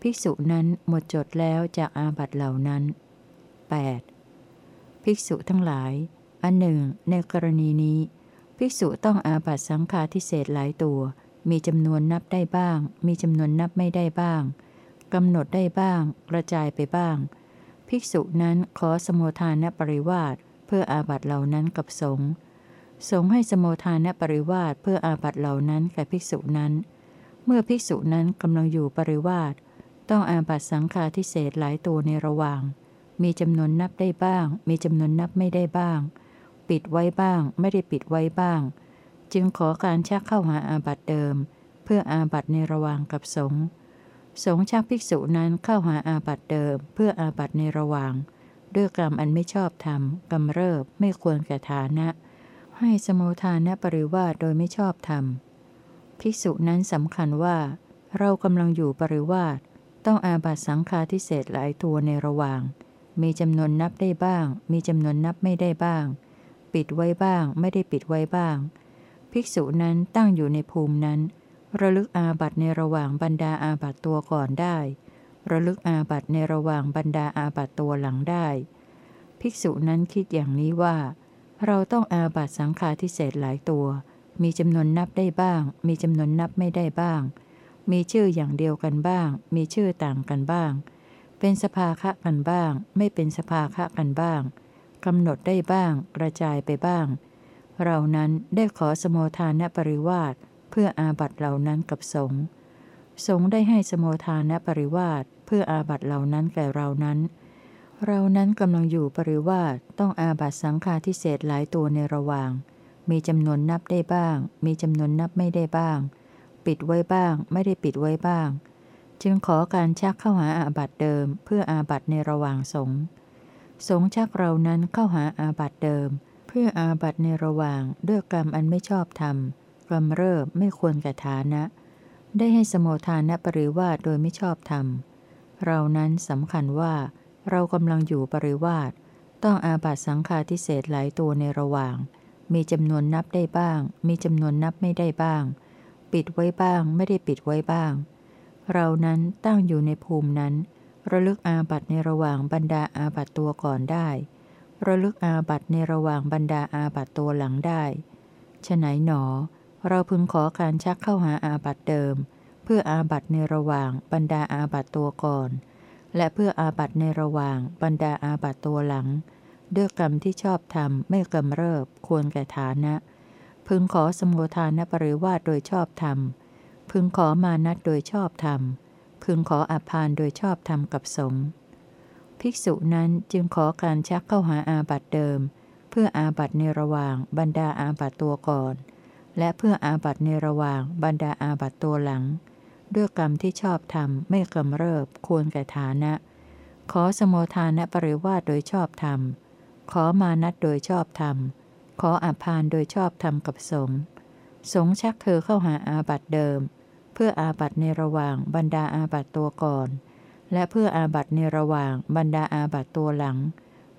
ภิกษุนั้นหมดจดแล้วจากอาบัตเหล่านั้น 8. ภิกษุทั้งหลาย อันหนึ่ง ในกรณีนี้ ภิกษุต้องอาบัตสังฆาทิเศษหลายตัว มีจำนวนนับได้บ้าง มีจำนวนนับไม่ได้บ้างกำหนดได้บ้าง กระจายไปบ้าง ภิกษุนั้นขอสมุทานปริวาสเพื่ออาบัตเหล่านั้นกับสงฆ์สงฆ์ให้สมุทานปริวาสเพื่ออาบัตเหล่านั้นแก่ภิกษุนั้น เมื่อภิกษุนั้นกำลังอยู่ปริวาสต้องอาบัตสังฆาทิเศษหลายตัวในระหว่าง มีจำนวนนับได้บ้าง มีจำนวนนับไม่ได้บ้าง ปิดไว้บ้าง ไม่ได้ปิดไว้บ้าง จึงขอการชักเข้าหาอาบัตเดิม เพื่ออาบัตในระหว่างกับสงฆ์สงฆ์ชักภิกษุนั้นเข้าหาอาบัตเดิม เพื่ออาบัตในระหว่าง ด้วยกรรมอันไม่ชอบธรรมกำเริบไม่ควรแก่ฐานะ ให้สมุทานะปริวาสโดยไม่ชอบธรรมภิกษุนั้นสำคัญว่า เรากำลังอยู่ปริวาสต้องอาบัตสังฆาทิเศษหลายตัวในระหว่าง มีจำนวนนับได้บ้าง มีจำนวนนับไม่ได้บ้าง ปิดไว้บ้าง ไม่ได้ปิดไว้บ้าง ภิกษุนั้นตั้งอยู่ในภูมินั้น ระลึกอาบัตในระหว่างบรรดาอาบัตตัวก่อนได้ ระลึกอาบัตในระหว่างบรรดาอาบัตตัวหลังได้ ภิกษุนั้นคิดอย่างนี้ว่า เราต้องอาบัตสังฆาทิเศษหลายตัว มีจำนวนนับได้บ้าง มีจำนวนนับไม่ได้บ้าง มีชื่ออย่างเดียวกันบ้าง มีชื่อต่างกันบ้าง เป็นสภาคะกันบ้าง ไม่เป็นสภาคะกันบ้าง กำหนดได้บ้าง กระจายไปบ้าง เรานั้นได้ขอสมโทานปริวาสเพื่ออาบัตเหล่านั้นกับสงฆ์สงฆ์ได้ให้สมโทานปริวาสเพื่ออาบัตเหล่านั้นแก่เรานั้น เรานั้นกำลังอยู่ปริวาสต้องอาบัตสังฆาทิเศษหลายตัวในระหว่าง มีจำนวนนับได้บ้าง มีจำนวนนับไม่ได้บ้าง ปิดไว้บ้าง ไม่ได้ปิดไว้บ้าง จึงขอการชักเข้าหาอาบัตเดิม เพื่ออาบัตในระหว่างสงฆ์ สงฆ์ชักเรานั้นเข้าหาอาบัตเดิม เพื่ออาบัตในระหว่างด้วยกรรมอันไม่ชอบธรรมกรรมเริบไม่ควรแกระฐานะ ได้ให้สมโทานปริวาสโดยไม่ชอบธรรม เรานั้นสำคัญว่า เรากำลังอยู่ปริวาสต้องอาบัตสังฆาทิเศษหลายตัวในระหว่าง มีจำนวนนับได้บ้าง มีจำนวนนับไม่ได้บ้าง ปิดไว้บ้างไม่ได้ปิดไว้บ้าง เรานั้นตั้งอยู่ในภูมินั้น ระลึกอาบัตในระหว่างบรรดาอาบัตตัวก่อนได้ ระลึกอาบัตในระหว่างบรรดาอาบัตตัวหลังได้ฉไหนหนอ เราพึงขอการชักเข้าหาอาบัตเดิม เพื่ออาบัตในระหว่างบรรดาอาบัตตัวก่อน และเพื่ออาบัตในระหว่างบรรดาอาบัตตัวหลังด้วยกรรมที่ชอบทำไม่กำเริบควรแก่ฐานะ พึงขอสมุทานปริวาสโดยชอบธรรม พึงขอมานัดโดยชอบธรรม พึงขออภานโดยชอบธรรมกับสงฆ์ภิกษุนั้นจึงขอการชักเข้าหาอาบัตเดิม เพื่ออาบัตในระหว่างบรรดาอาบัตตัวก่อน และเพื่ออาบัตในระหว่างบรรดาอาบัตตัวหลัง ด้วยกรรมที่ชอบธรรมไม่กำเริบควรแก่ฐานะ ขอสมทานปริวาสโดยชอบธรรม ขอมานัดโดยชอบธรรม ขออาพานโดยชอบธรรมกับสงฆ์สงชักเธอเข้าหาอาบัตเดิม เพื่ออาบัตในระหว่างบรรดาอาบัตตัวก่อน และเพื่ออาบัตในระหว่างบรรดาอาบัตตัวหลัง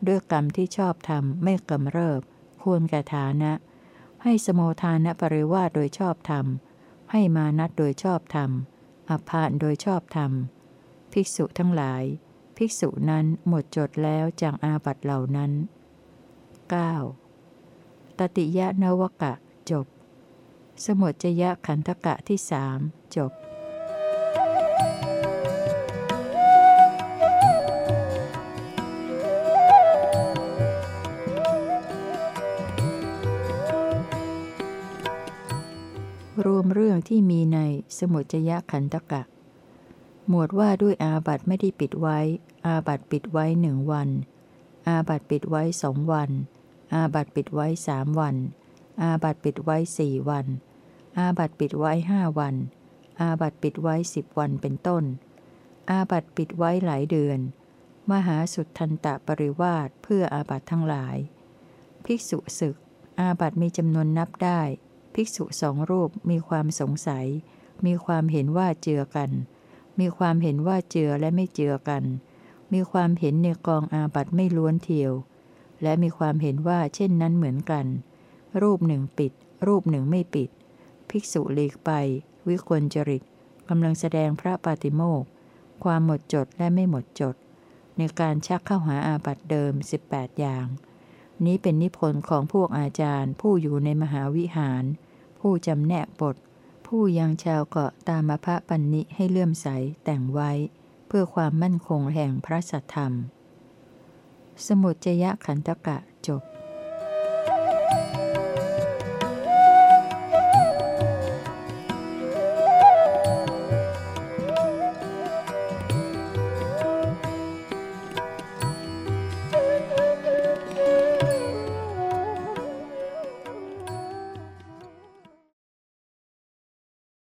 ด้วยกรรมที่ชอบธรรมไม่กำเริบ ควรแก่ฐานะ ให้สโมทานปริวาสโดยชอบธรรม ให้มานัดโดยชอบธรรมอาพานโดยชอบธรรม ภิกษุทั้งหลาย ภิกษุนั้นหมดจดแล้วจากอาบัตเหล่านั้น 9. ตติยะนวกะจบ สมุจยะขันธกะที่สามจบรวมเรื่องที่มีในสมุจยะขันธกะ หมวดว่าด้วยอาบัตไม่ได้ปิดไว้ อาบัตปิดไว้หนึ่งวัน อาบัตปิดไว้สองวัน อาบัตปิดไว้สามวัน อาบัตปิดไว้สี่วัน อาบัตปิดไว้ห้าวัน อาบัตปิดไว้สิบวันเป็นต้น อาบัตปิดไว้หลายเดือน มหาสุดทันตะปริวาสเพื่ออาบัตทั้งหลาย ภิกษุศึก อาบัตมีจำนวนนับได้ ภิกษุสองรูปมีความสงสัย มีความเห็นว่าเจือกัน มีความเห็นว่าเจือและไม่เจือกัน มีความเห็นในกองอาบัตไม่ล้วนเทียว และมีความเห็นว่าเช่นนั้นเหมือนกัน รูปหนึ่งปิด รูปหนึ่งไม่ปิด ภิกษุหลีกไป วิกลจริตกำลังแสดงพระปาติโมกความหมดจดและไม่หมดจด ในการชักเข้าหาอาบัตเดิม 18 อย่าง นี้เป็นนิพนธ์ของพวกอาจารย์ ผู้อยู่ในมหาวิหาร ผู้จำแนกบท ผู้ยังชาวเกาะตามพระปันนิให้เลื่อมใสแต่งไว้ เพื่อความมั่นคงแห่งพระสัทธรรม สมุจจยขันธกะจบ